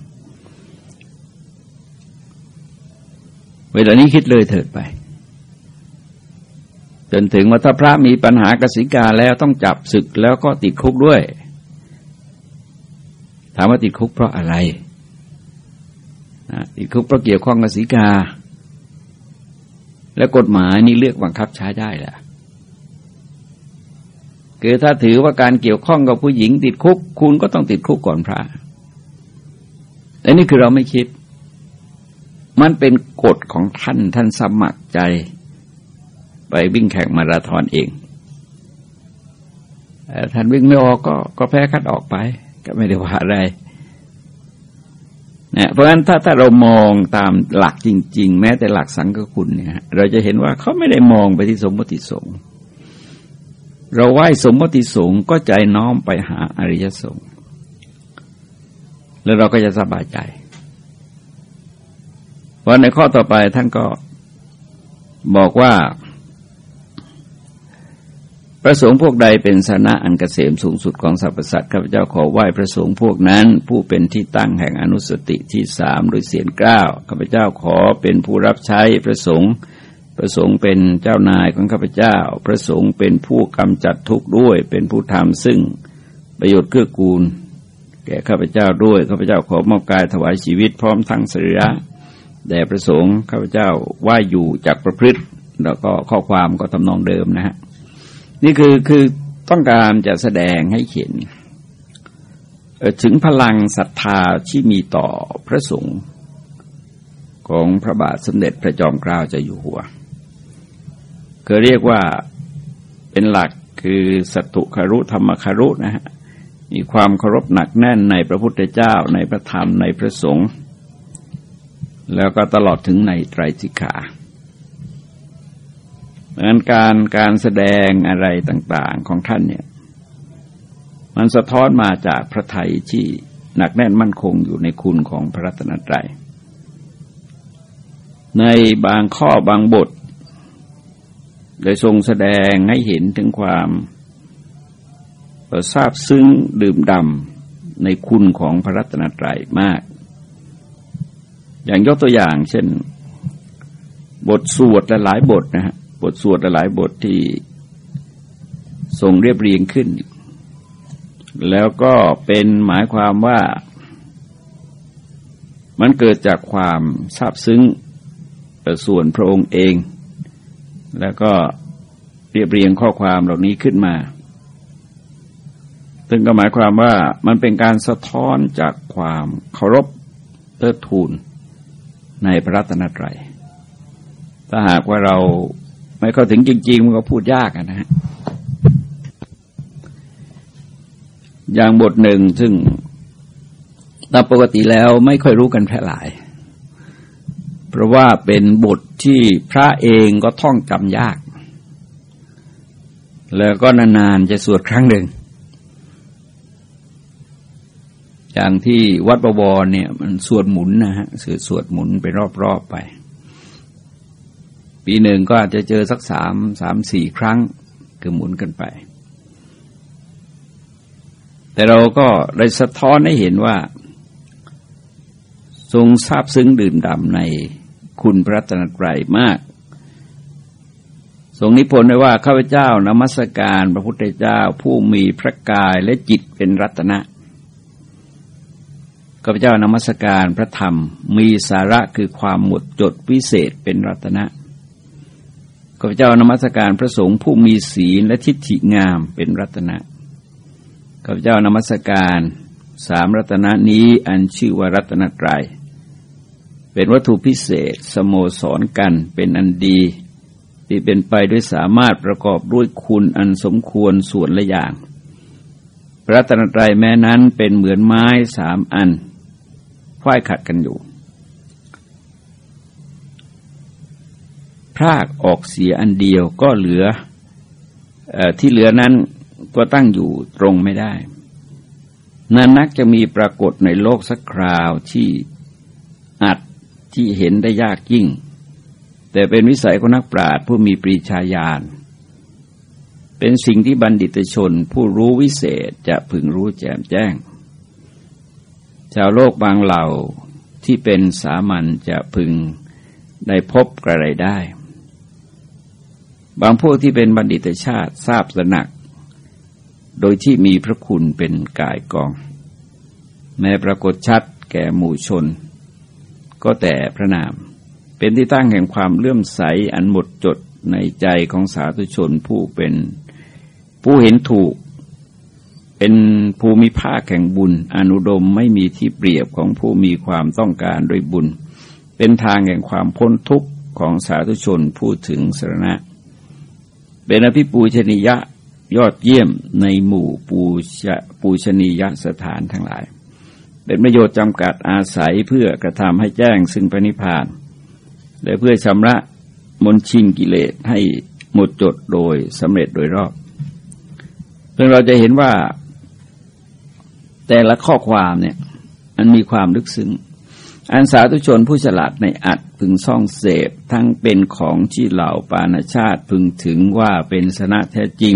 เวลานี้คิดเลยเถิดไป จนถึงว่าถ้าพระมีปัญหากสิกาแล้วต้องจับศึกแล้วก็ติดคุกด้วย ถามว่าติดคุกเพราะอะไรติดคุกเพราะเกี่ยวข้องกสิกา และกฎหมายนี่เลือกบังคับใช้ได้แหละคือถ้าถือว่าการเกี่ยวข้องกับผู้หญิงติดคุก คุณก็ต้องติดคุกก่อนพระแต่นี่คือเราไม่คิด มันเป็นกฎของท่านท่านสมัครใจ ไปวิ่งแข่งมาราธอนเองท่านวิ่งไม่ออกก็ก็แพ้คัดออกไป ก็ไม่ได้ว่าอะไรเนี่ยเพราะฉะนั้นถ้าถ้าเรามองตามหลักจริง ๆ แม้แต่หลักสังฆคุณเนี่ยเราจะเห็นว่าเขาไม่ได้มองไปที่สมมติสงฆ์เราไหว้สมมติสงฆ์ก็ใจน้อมไปหาอริยสงฆ์แล้วเราก็จะสบายใจ เพราะในข้อต่อไปท่านก็บอกว่า พระสงฆ์พวกใดเป็นสนะอันกเกษมสูงสุดของสรรพสัตว์ข้าพเจ้าขอไหว้พระสงฆ์พวกนั้น ผู้เป็นที่ตั้งแห่งอนุสติที่สามโดยเสียงกล้าข้าพเจ้าขอเป็นผู้รับใช้พระสงฆ์พระสงฆ์เป็นเจ้านายของข้าพเจ้า พระสงฆ์เป็นผู้กำจัดทุกข์ด้วย เป็นผู้ทำซึ่งประโยชน์เกื้อกูล แก่ข้าพเจ้าด้วยข้าพเจ้าขอมอบกายถวายชีวิตพร้อมทั้งสรีระแด่พระสงฆ์ข้าพเจ้าว่าอยู่จากประพฤติ แล้วก็ข้อความก็ทำนองเดิมนะฮะ นี่คือคือต้องการจะแสดงให้เห็นถึงพลังศรัทธาที่มีต่อพระสงฆ์ของพระบาทสมเด็จพระจอมเกล้าเจ้าอยู่หัวเคยเรียกว่าเป็นหลักคือสัตุคารุธรรมคารุนะฮะมีความเคารพหนักแน่นในพระพุทธเจ้าในพระธรรมในพระสงฆ์แล้วก็ตลอดถึงในไตรจิกา ดังนั้นการการแสดงอะไรต่าง ๆ ของท่านเนี่ย มันสะท้อนมาจากพระไทยที่หนักแน่นมั่นคงอยู่ในคุณของพระรัตนตรัย ในบางข้อบางบท โดยทรงแสดงให้เห็นถึงความทราบซึ้งดื่มดำในคุณของพระรัตนตรัยมาก อย่างยกตัวอย่างเช่น บทสวดหลายบทนะฮะ บทสวดหลายบทที่ทรงเรียบเรียงขึ้น แล้วก็เป็นหมายความว่า มันเกิดจากความซาบซึ้งส่วนพระองค์เอง แล้วก็เรียบเรียงข้อความเหล่านี้ขึ้นมาซึ่งก็หมายความว่ามันเป็นการสะท้อนจากความเคารพเติทูลในพระรัตนตรัย ถ้าหากว่าเรา ไม่เข้าถึงจริง ๆ มันก็พูดยากนะฮะอย่างบทหนึ่งซึ่งตามปกติแล้วไม่ค่อยรู้กันแพร่หลาย เพราะว่าเป็นบทที่พระเองก็ท่องจำยาก แล้วก็นานๆจะสวดครั้งหนึ่ง อย่างที่วัดประวรเนี่ย มันสวดหมุนนะฮะสวดสวดหมุนไปรอบๆไป ปีหนึ่งก็อาจจะเจอสักสามสามสี่ครั้งคือหมุนกันไป แต่เราก็ได้สะท้อนให้เห็นว่า ทรงทราบซึ้งดื่มด่ำในคุณพระตนตรัยมาก ทรงนิพนธ์ไว้ว่าข้าพเจ้านมัสการพระพุทธเจ้าผู้มีพระกายและจิตเป็นรัตนะข้าพเจ้านมัสการพระธรรมมีสาระคือความหมดจดวิเศษเป็นรัตนะ ข้าพเจ้านมัสการพระสงฆ์ผู้มีศีลและทิฏฐิงามเป็นรัตนะข้าพเจ้านมัสการสามรัตนะนี้อันชื่อว่ารัตนตรยัยเป็นวัตถุพิเศษสโมสรกันเป็นอันดีที่เป็นไปด้วยสามารถประกอบด้วยคุณอันสมควรส่วนละอย่างระตนตรัยแม้นั้นเป็นเหมือนไม้สามอันควายขัดกันอยู่ พรากออกเสียอันเดียวก็เหลืออที่เหลือนั้นก็ตั้งอยู่ตรงไม่ได้นันนักจะมีปรากฏในโลกสักคราวที่อัดที่เห็นได้ยากยิ่ง แต่เป็นวิสัยของนักปราชญ์ผู้มีปรีชาญาณเป็นสิ่งที่บัณฑิตชนผู้รู้วิเศษจะพึงรู้แจ่มแจ้ง ชาวโลกบางเหล่าที่เป็นสามัญจะพึงได้พบกระไรได้ บางพวกที่เป็นบัณฑิตชาติทราบสนัก โดยที่มีพระคุณเป็นกายกอง แม้ปรากฏชัดแก่หมู่ชน ก็แต่พระนาม เป็นที่ตั้งแห่งความเลื่อมใสอันหมดจดในใจของสาธุชนผู้เป็นผู้เห็นถูก เป็นภูมิภาคแห่งบุญ อนุดมไม่มีที่เปรียบของผู้มีความต้องการโดยบุญ เป็นทางแห่งความพ้นทุกข์ของสาธุชนพูดถึงสรณะ เป็นอภิปูชนียะยอดเยี่ยมในหมู่ปูชปูชนียสถานทั้งหลาย เป็นประโยชน์จำกัดอาศัยเพื่อกระทำให้แจ้งซึ่งปณิพาน และเพื่อชำระมนชิงกิเลสให้หมดจดโดยสำเร็จโดยรอบ เพื่อเราจะเห็นว่า แต่ละข้อความเนี่ยมันมีความลึกซึ้งอันสาธุชนผู้ฉลาดในอัด พึงซ่องเสพทั้งเป็นของที่เหล่าปานชาติพึงถึงว่าเป็นสนะแท้จริง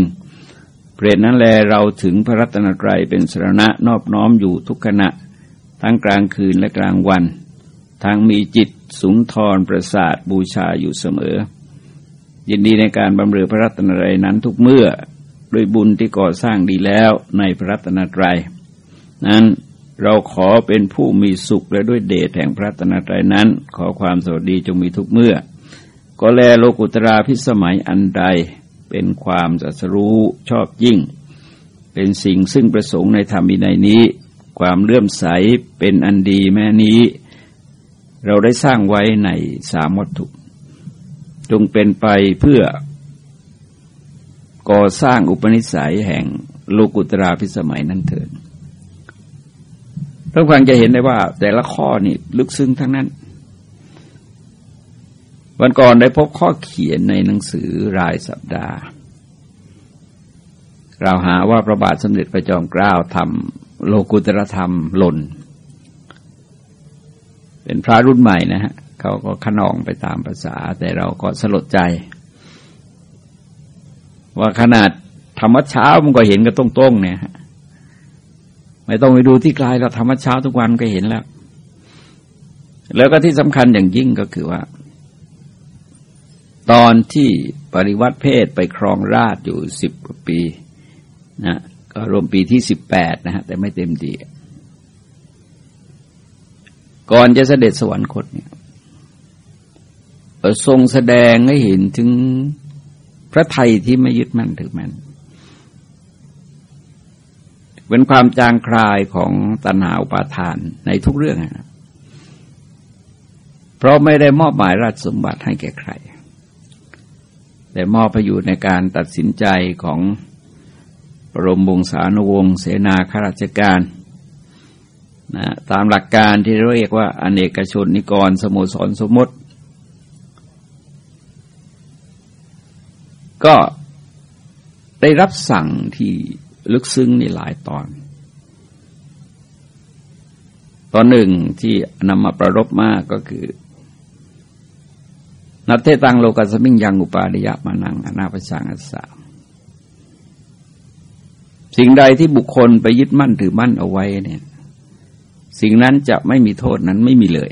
เปรตนั้นแลเราถึงพระรัตนตรัยเป็นสรณะนอบน้อมอยู่ทุกขณะ ทั้งกลางคืนและกลางวัน ทั้งมีจิตสุนทรประสาทบูชาอยู่เสมอ ยินดีในการบำเรอพระรัตนตรัยนั้นทุกเมื่อโดยบุญที่ก่อสร้างดีแล้วในพระรัตนตรัยนั้น เราขอเป็นผู้มีสุขและด้วยเดชแห่งพระตนตรัยนั้น ขอความสวัสดีจงมีทุกเมื่อ ก็แลโลกุตราพิสมัยอันใดเป็นความจัสรู้ชอบยิ่ง เป็นสิ่งซึ่งประสงค์ในธรรมินัยนี้ ความเลื่อมใสเป็นอันดีแม่นี้ เราได้สร้างไว้ในสามวัตถุ จงเป็นไปเพื่อ ก่อสร้างอุปนิสัยแห่งโลกุตราพิสมัยนั้นเถิด ท่านฟังจะเห็นได้ว่า แต่ละข้อนี่ลึกซึ้งทั้งนั้น วันก่อนได้พบข้อเขียนในหนังสือรายสัปดาห์กล่าวหาว่าพระบาทสมเด็จพระจอมเกล้าทำโลกุตรธรรมหล่น เป็นพระรุ่นใหม่นะฮะเขาก็ขนองไปตามภาษา แต่เราก็สลดใจ ว่าขนาดธรรมะเช้ามันก็เห็นกันตรงๆเนี่ย ไม่ต้องไปดูที่กลเราธรรมะเช้าทุกวันก็เห็นแล้ว แล้วก็ที่สำคัญอย่างยิ่งก็คือว่า ตอนที่ปริวัติเพศไปครองราชอยู่สิบกว่าปีนะก็รวมปีที่สิบแปดนะฮะแต่ไม่เต็มดี ก่อนจะเสด็จสวรรคตเนี่ยทรงแสดงให้เห็นถึงพระไทยที่ไม่ยึดมั่นถือมั่น เป็นความจางคลายของตัณหาอุปาทานในทุกเรื่องนะเพราะไม่ได้มอบหมายราชสมบัติให้แก่ใคร แต่มอบไปอยู่ในการตัดสินใจของปรมวงศานุวงศ์เสนาข้าราชการนะตามหลักการที่เรียกว่า อเนกชนนิกรสโมสรสมมติ ก็ได้รับสั่งที่ ลึกซึ้งในหลายตอน ตอนหนึ่งที่นำมาประรบมากก็คือ นัตเทตังโลกัสมิงยังอุปาดิยะมานังอนาปชังอัสสาสิ่งใดที่บุคคลไปยึดมั่นถือมั่นเอาไว้เนี่ย สิ่งนั้นจะไม่มีโทษนั้นไม่มีเลย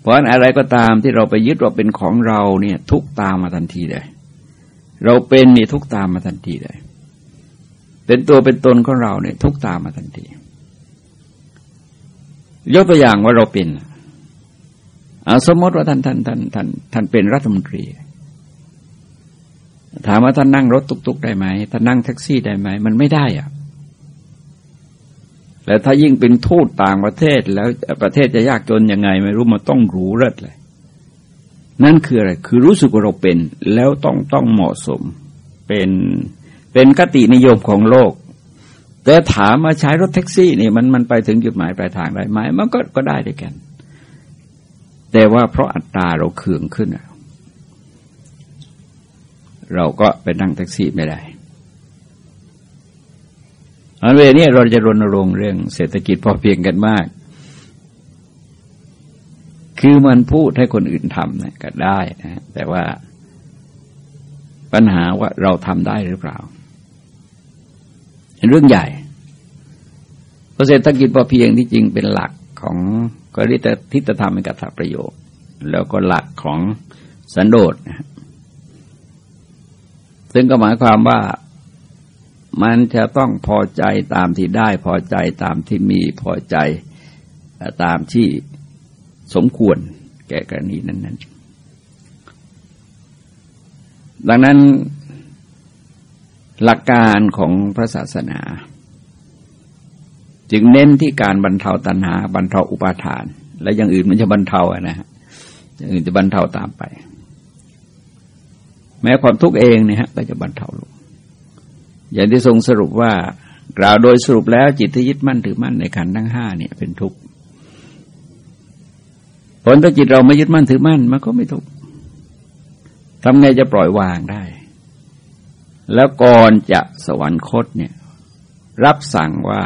เพราะอะไรก็ตามที่เราไปยึดว่าเป็นของเราเนี่ย ทุกตามมาทันทีเลย เราเป็นนี่ทุกตามมาทันทีเลย เป็นตัวเป็นตนของเราเนี่ย ทุกตามมาทันที ยกตัวอย่างว่าเราเป็นอสมมติว่าท่านท่านท่านท่านท่านเป็นรัฐมนตรี ถามว่าท่านนั่งรถตุกๆได้ไหมท่านนั่งแท็กซี่ได้ไหมมันไม่ได้อะแล้วถ้ายิ่งเป็นทูตต่างประเทศแล้วประเทศจะยากจนยังไง ไม่รู้มันต้องรู้เลิศเลย นั่นคืออะไร คือรู้สึกว่าเราเป็น แล้วต้องต้องเหมาะสม เป็นเป็นคตินิยมของโลก แต่ถามมาใช้รถแท็กซี่นี่มันมันไปถึงจุดหมายปลายทางได้ไหมมันก็ก็ได้ด้วยกัน แต่ว่าเพราะอัตราเราเคืองขึ้น เราก็ไปนั่งแท็กซี่ไม่ได้อันเวนี้เราจะรณรงค์เรื่องเศรษฐกิจพอเพียงกันมาก คือมันพูดให้คนอื่นทำนะก็ได้นะแต่ว่าปัญหาว่าเราทำได้หรือเปล่าเป็นเรื่องใหญ่เศรษฐกิจพอเพียงที่จริงเป็นหลักของกริตทิฏฐธรรมกัตถประโยคแล้วก็หลักของสันโดษซึ่งก็หมายความว่ามันจะต้องพอใจตามที่ได้ พอใจตามที่มีพอใจตามที่ สมควรแก่กรณีนั้น ๆ ดังนั้นหลักการของพระศาสนา จึงเน้นที่การบรรเทาตัณหา บรรเทาอุปาทาน และอย่างอื่นมันจะบรรเทาอะนะฮะอย่างอื่นจะบรรเทาตามไป แม้ความทุกข์เองเนี่ยฮะก็จะบรรเทาลงอย่างที่ทรงสรุปว่ากล่าวโดยสรุปแล้วจิตที่ยึดมั่นถือมั่นในขันธ์ทั้งห้าเนี่ยเป็นทุกข์ ผลถ้าจิตเราไม่ยึดมั่นถือมั่นมันก็ไม่ทุกข์ทำไงจะปล่อยวางได้ แล้วก่อนจะสวรรคตเนี่ยรับสั่งว่า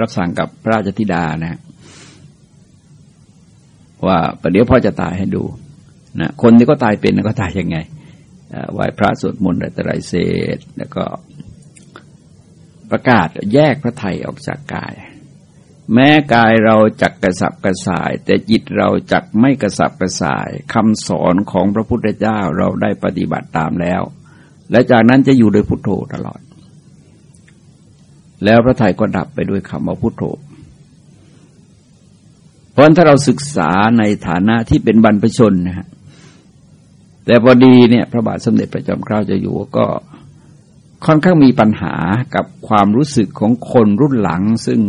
รับสั่งกับพระราชธิดานะว่าประเดี๋ยวพ่อจะตายให้ดูนะคนที่ก็ตายเป็นก็ตายยังไงไหว้พระสวดมนต์อะไรต่ไรเสร็จแล้วก็ประกาศแยกพระไทยออกจากกาย แม้กายเราจักกระสับกระส่าย แต่จิตเราจักไม่กระสับกระส่ายคำสอนของพระพุทธเจ้าเราได้ปฏิบัติตามแล้ว และจากนั้นจะอยู่โดยพุทโธตลอด แล้วพระไทยก็ดับไปด้วยคำว่าพุทโธเพราะถ้าเราศึกษาในฐานะที่เป็นบรรพชนนะฮะแต่พอดีเนี่ยพระบาทสมเด็จพระจอมเกล้าจะอยู่ก็ค่อนข้างมีปัญหากับความรู้สึกของคนรุ่นหลังซึ่ง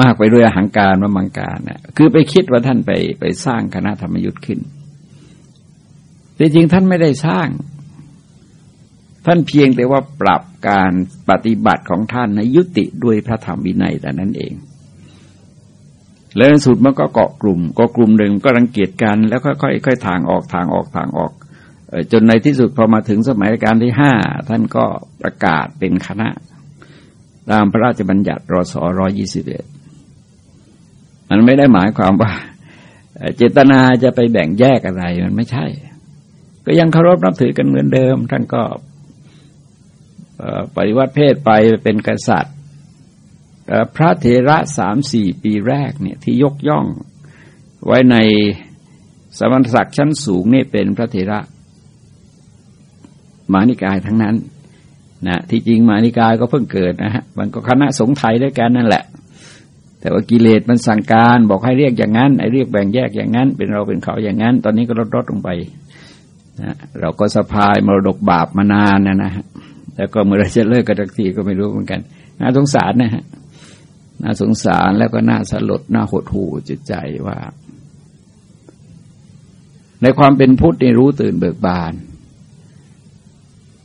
มากไปด้วยอาหางการว่ามังการเนี่ยคือไปคิดว่าท่านไปไปสร้างคณะธรรมยุทธ์ขึ้น แต่จริงท่านไม่ได้สร้าง ท่านเพียงแต่ว่าปรับการปฏิบัติของท่านในยุติด้วยพระธรรมวินัยแต่นั้นเอง แล้วในสุดมันก็เกาะกลุ่มก็กลุ่มหนึ่งก็รังเกียจกันแล้วค่อยๆค่อยทางออกทางออกทางออก จนในที่สุดพอมาถึงสมัยการที่ห้าท่านก็ประกาศเป็นคณะ ตามพระราชบัญญัติรศร้อยี่สิบเอ็ดมันไม่ได้หมายความว่า เจตนาจะไปแบ่งแยกอะไรมันไม่ใช่ ก็ยังเคารพนับถือกันเหมือนเดิม ท่านก็ปฏิวัติเพศไปเป็นกษัตริย์พระเถระสามสี่ปีแรกเนี่ยที่ยกย่องไว้ในสมณศักดิ์ชั้นสูงนี่เป็นพระเถระมานิกายทั้งนั้น นะที่จริงมานิกายก็เพิ่งเกิดนะฮะมันก็คณะสงฆ์ไทยด้วยกันนั่นแหละ แต่ว่ากิเลสมันสั่งการบอกให้เรียกอย่างนั้นไอ้เรียกแบ่งแยกอย่างนั้น เป็นเราเป็นเขาอย่างนั้น ตอนนี้ก็ลดลดลงไปนะเราก็สะพายมรดกบาปมานานนะนะแล้วก็เมื่อไรจะเลิกกันสักทีก็ไม่รู้เหมือนกันน่าสงสารนะฮะน่าสงสารแล้วก็น่าสลดน่าหดหู่จิตใจว่า ในความเป็นพุทธนี่รู้ตื่นเบิกบาน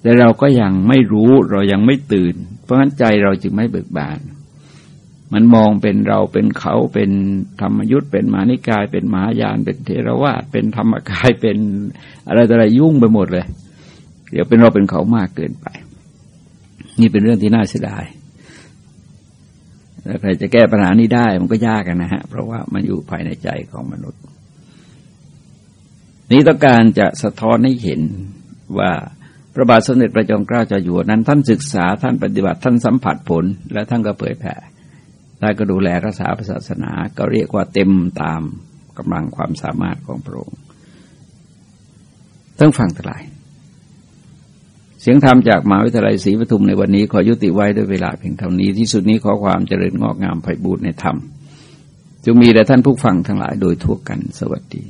แต่เราก็ยังไม่รู้เรายังไม่ตื่น เพราะฉะนั้นใจเราจึงไม่เบิกบาน มันมองเป็นเราเป็นเขาเป็นธรรมยุทธเป็นมานิกาย เป็นมหายาน เป็นเทรวาสเป็นธรรมกายเป็นอะไรต่ออะไรยุ่งไปหมดเลย เดี๋ยวเป็นเราเป็นเขามากเกินไป นี่เป็นเรื่องที่น่าเสียดายใครจะแก้ปัญหานี้ได้มันก็ยากกันนะฮะ เพราะว่ามันอยู่ภายในใจของมนุษย์ นี้ต้องการจะสะท้อนให้เห็นว่า พระบาทสมเด็จพระจอมเกล้าเจ้าอยู่นั้นท่านศึกษาท่านปฏิบัติท่านสัมผัสผล และท่านก็เผยแผ่ท่านก็ดูแลรักษาศาสนา ก็เรียกว่าเต็มตามกำลังความสามารถของพระองค์ต้องฟังทั้งหลาย เสียงธรรมจากมหาวิทยาลัยศรีปทุมในวันนี้ขอยุติไว้ด้วยเวลาเพียงเท่านี้ที่สุดนี้ขอความเจริญงอกงามไพบูรณ์ในธรรมจงมีแด่ท่านผู้ฟังทั้งหลายโดยทั่วกันสวัสดี